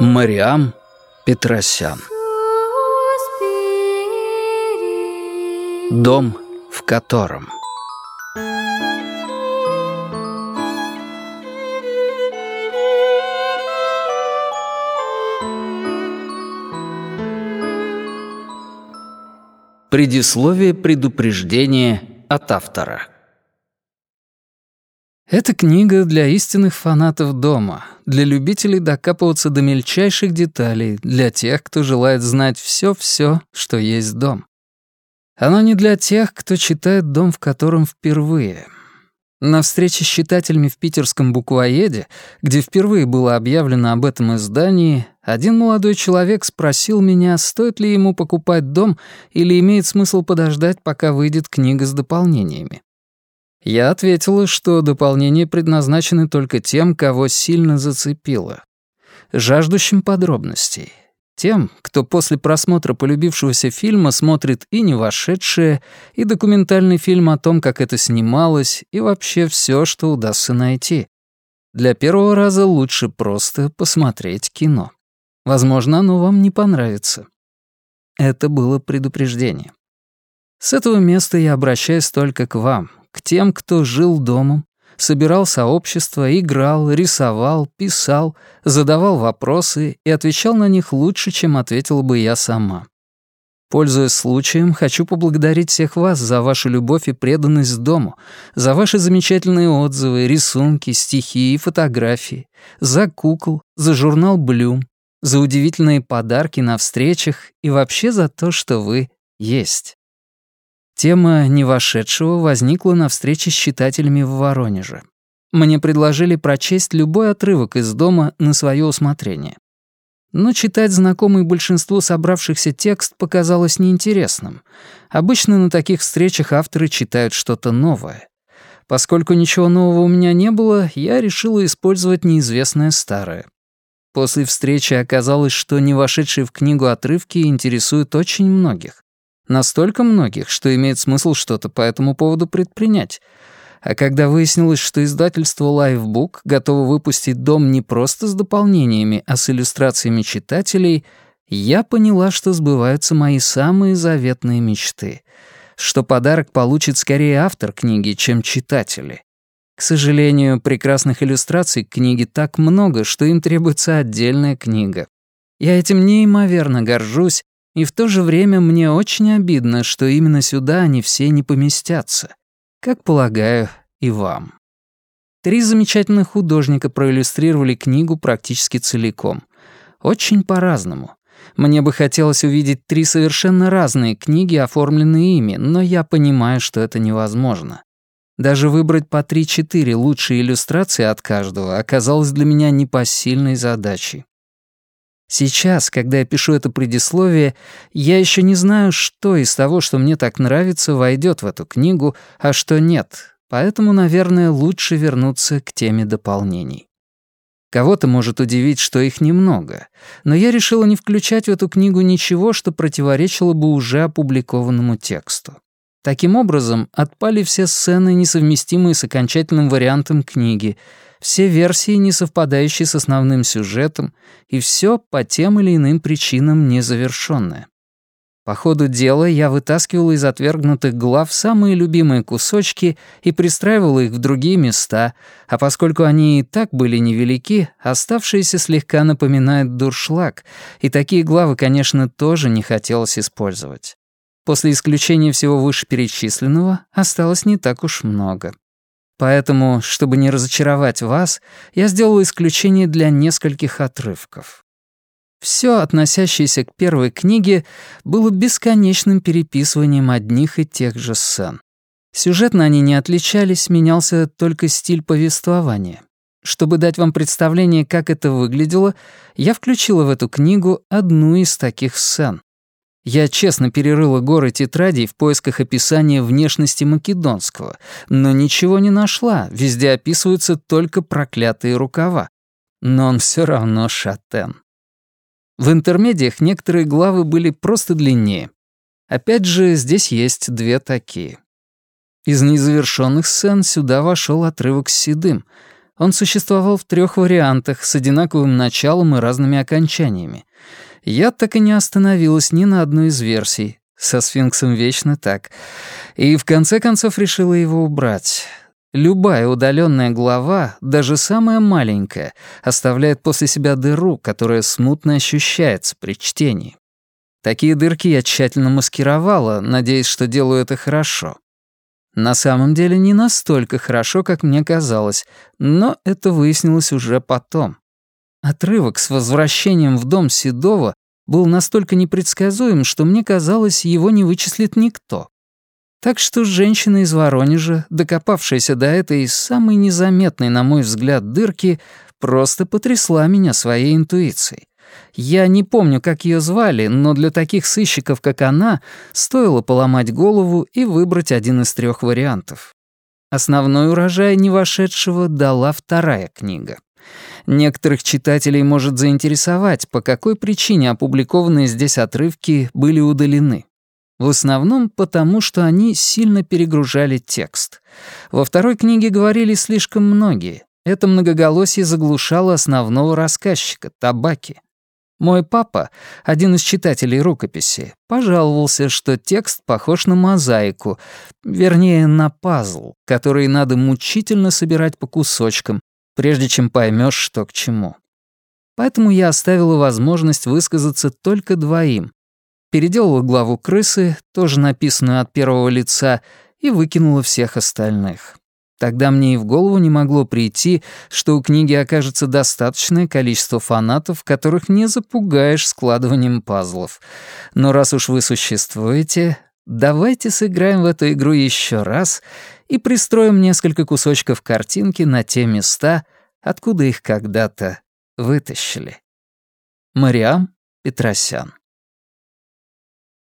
Мариам Петросян. Дом, в котором Предисловие предупреждения от автора эта книга для истинных фанатов дома, для любителей докапываться до мельчайших деталей, для тех, кто желает знать все-все, что есть дом. Оно не для тех, кто читает дом, в котором впервые. На встрече с читателями в питерском буквоеде, где впервые было объявлено об этом издании, один молодой человек спросил меня, стоит ли ему покупать дом или имеет смысл подождать, пока выйдет книга с дополнениями. Я ответила, что дополнения предназначены только тем, кого сильно зацепило. Жаждущим подробностей. Тем, кто после просмотра полюбившегося фильма смотрит и «Не вошедшее», и документальный фильм о том, как это снималось, и вообще все, что удастся найти. Для первого раза лучше просто посмотреть кино. Возможно, оно вам не понравится. Это было предупреждение. С этого места я обращаюсь только к вам, к тем, кто жил домом, собирал сообщество, играл, рисовал, писал, задавал вопросы и отвечал на них лучше, чем ответила бы я сама. Пользуясь случаем, хочу поблагодарить всех вас за вашу любовь и преданность дому, за ваши замечательные отзывы, рисунки, стихи и фотографии, за кукол, за журнал «Блюм», за удивительные подарки на встречах и вообще за то, что вы есть. Тема «Не вошедшего» возникла на встрече с читателями в Воронеже. Мне предложили прочесть любой отрывок из дома на свое усмотрение. Но читать знакомый большинству собравшихся текст показалось неинтересным. Обычно на таких встречах авторы читают что-то новое. Поскольку ничего нового у меня не было, я решила использовать неизвестное старое. После встречи оказалось, что не вошедшие в книгу отрывки интересуют очень многих. Настолько многих, что имеет смысл что-то по этому поводу предпринять. А когда выяснилось, что издательство Lifebook готово выпустить дом не просто с дополнениями, а с иллюстрациями читателей, я поняла, что сбываются мои самые заветные мечты. Что подарок получит скорее автор книги, чем читатели. К сожалению, прекрасных иллюстраций к книге так много, что им требуется отдельная книга. Я этим неимоверно горжусь и в то же время мне очень обидно, что именно сюда они все не поместятся. Как полагаю, и вам. Три замечательных художника проиллюстрировали книгу практически целиком. Очень по-разному. Мне бы хотелось увидеть три совершенно разные книги, оформленные ими, но я понимаю, что это невозможно. Даже выбрать по 3-4 лучшие иллюстрации от каждого оказалось для меня непосильной задачей. Сейчас, когда я пишу это предисловие, я еще не знаю, что из того, что мне так нравится, войдет в эту книгу, а что нет, поэтому, наверное, лучше вернуться к теме дополнений. Кого-то может удивить, что их немного, но я решила не включать в эту книгу ничего, что противоречило бы уже опубликованному тексту. Таким образом, отпали все сцены, несовместимые с окончательным вариантом книги — все версии, не совпадающие с основным сюжетом, и все по тем или иным причинам незавершенное. По ходу дела я вытаскивал из отвергнутых глав самые любимые кусочки и пристраивал их в другие места, а поскольку они и так были невелики, оставшиеся слегка напоминают дуршлаг, и такие главы, конечно, тоже не хотелось использовать. После исключения всего вышеперечисленного осталось не так уж много. Поэтому, чтобы не разочаровать вас, я сделал исключение для нескольких отрывков. Все, относящееся к первой книге, было бесконечным переписыванием одних и тех же сцен. Сюжетно они не отличались, менялся только стиль повествования. Чтобы дать вам представление, как это выглядело, я включила в эту книгу одну из таких сцен. Я честно перерыла горы тетрадей в поисках описания внешности Македонского, но ничего не нашла, везде описываются только проклятые рукава. Но он все равно шатен. В интермедиях некоторые главы были просто длиннее. Опять же, здесь есть две такие. Из незавершенных сцен сюда вошел отрывок с седым. Он существовал в трех вариантах с одинаковым началом и разными окончаниями. Я так и не остановилась ни на одной из версий. Со сфинксом вечно так. И в конце концов решила его убрать. Любая удаленная глава, даже самая маленькая, оставляет после себя дыру, которая смутно ощущается при чтении. Такие дырки я тщательно маскировала, надеясь, что делаю это хорошо. На самом деле не настолько хорошо, как мне казалось, но это выяснилось уже потом. Отрывок с возвращением в дом Седова был настолько непредсказуем, что мне казалось, его не вычислит никто. Так что женщина из Воронежа, докопавшаяся до этой самой незаметной, на мой взгляд, дырки, просто потрясла меня своей интуицией. Я не помню, как ее звали, но для таких сыщиков, как она, стоило поломать голову и выбрать один из трех вариантов. Основной урожай не вошедшего дала вторая книга. Некоторых читателей может заинтересовать, по какой причине опубликованные здесь отрывки были удалены. В основном потому, что они сильно перегружали текст. Во второй книге говорили слишком многие. Это многоголосие заглушало основного рассказчика — табаки. Мой папа, один из читателей рукописи, пожаловался, что текст похож на мозаику, вернее, на пазл, который надо мучительно собирать по кусочкам, прежде чем поймешь, что к чему. Поэтому я оставила возможность высказаться только двоим. Переделала главу «Крысы», тоже написанную от первого лица, и выкинула всех остальных. Тогда мне и в голову не могло прийти, что у книги окажется достаточное количество фанатов, которых не запугаешь складыванием пазлов. Но раз уж вы существуете, давайте сыграем в эту игру еще раз и пристроим несколько кусочков картинки на те места, откуда их когда-то вытащили. Мариам Петросян